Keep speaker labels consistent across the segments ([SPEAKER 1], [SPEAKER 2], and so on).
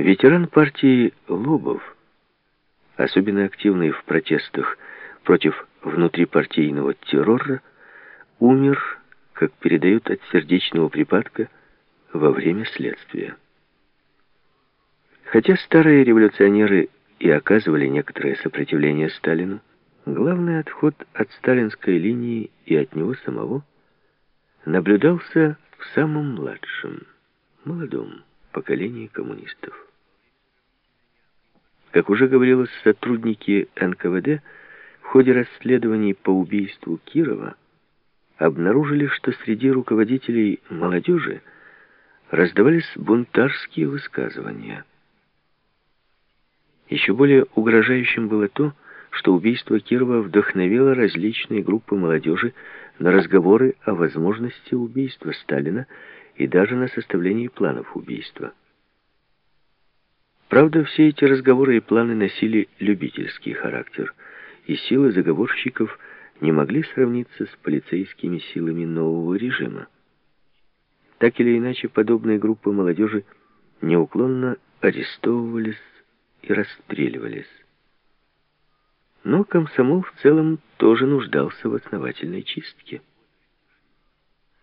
[SPEAKER 1] Ветеран партии Лобов, особенно активный в протестах против внутрипартийного террора, умер, как передают от сердечного припадка, во время следствия. Хотя старые революционеры и оказывали некоторое сопротивление Сталину, главный отход от сталинской линии и от него самого наблюдался в самом младшем, молодом поколении коммунистов. Как уже говорилось, сотрудники НКВД в ходе расследований по убийству Кирова обнаружили, что среди руководителей молодежи раздавались бунтарские высказывания. Еще более угрожающим было то, что убийство Кирова вдохновило различные группы молодежи на разговоры о возможности убийства Сталина и даже на составлении планов убийства. Правда, все эти разговоры и планы носили любительский характер, и силы заговорщиков не могли сравниться с полицейскими силами нового режима. Так или иначе, подобные группы молодежи неуклонно арестовывались и расстреливались. Но комсомол в целом тоже нуждался в основательной чистке.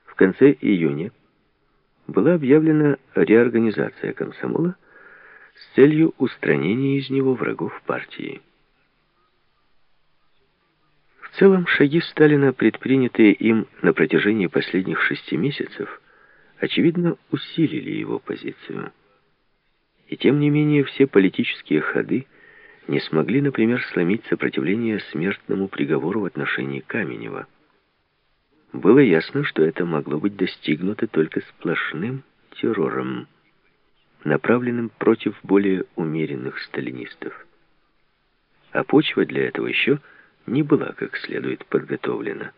[SPEAKER 1] В конце июня была объявлена реорганизация комсомола с целью устранения из него врагов партии. В целом, шаги Сталина, предпринятые им на протяжении последних шести месяцев, очевидно, усилили его позицию. И тем не менее, все политические ходы не смогли, например, сломить сопротивление смертному приговору в отношении Каменева. Было ясно, что это могло быть достигнуто только сплошным террором, направленным против более умеренных сталинистов. А почва для этого еще не была как следует подготовлена.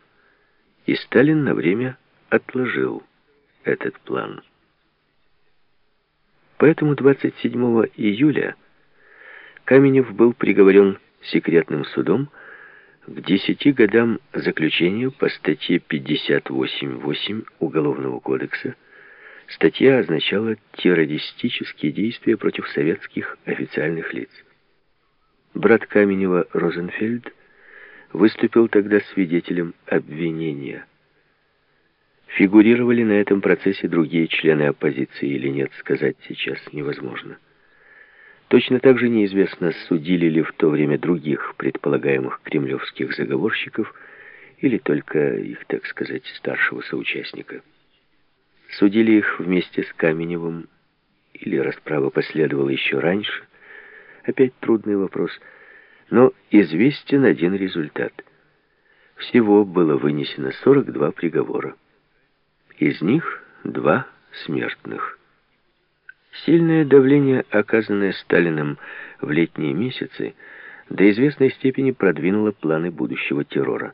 [SPEAKER 1] И Сталин на время отложил этот план. Поэтому 27 июля Каменев был приговорен секретным судом к 10 годам заключения по статье 58.8 Уголовного кодекса. Статья означала террористические действия против советских официальных лиц. Брат Каменева Розенфельд выступил тогда свидетелем обвинения. Фигурировали на этом процессе другие члены оппозиции или нет, сказать сейчас невозможно. Точно так же неизвестно, судили ли в то время других предполагаемых кремлевских заговорщиков или только их, так сказать, старшего соучастника. Судили их вместе с Каменевым или расправа последовала еще раньше. Опять трудный вопрос, но известен один результат. Всего было вынесено 42 приговора. Из них два смертных. Сильное давление, оказанное Сталиным в летние месяцы, до известной степени продвинуло планы будущего террора.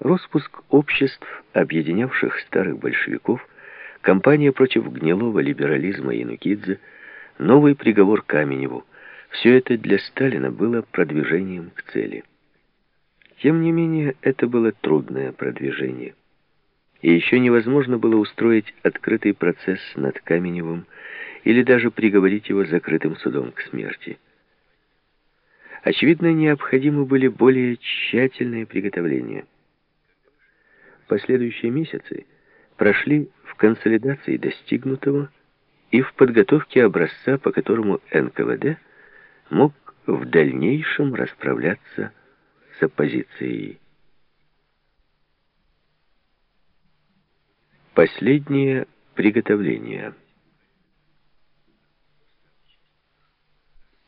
[SPEAKER 1] Роспуск обществ, объединявших старых большевиков, кампания против гнилого либерализма Янукидзе, новый приговор Каменеву – все это для Сталина было продвижением к цели. Тем не менее, это было трудное продвижение и еще невозможно было устроить открытый процесс над Каменевым или даже приговорить его закрытым судом к смерти. Очевидно, необходимы были более тщательные приготовления. Последующие месяцы прошли в консолидации достигнутого и в подготовке образца, по которому НКВД мог в дальнейшем расправляться с оппозицией. Последнее приготовление.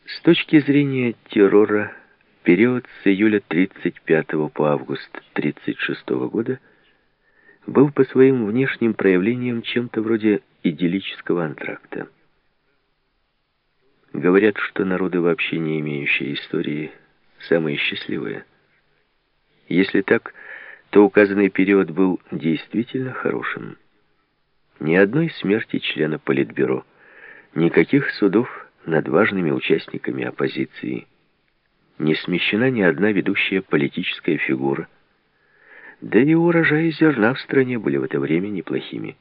[SPEAKER 1] С точки зрения террора, период с июля 35 по август 36 года был по своим внешним проявлениям чем-то вроде идиллического антракта. Говорят, что народы, вообще не имеющие истории, самые счастливые. Если так, то указанный период был действительно хорошим. Ни одной смерти члена Политбюро, никаких судов над важными участниками оппозиции, не смещена ни одна ведущая политическая фигура, да и урожаи зерна в стране были в это время неплохими.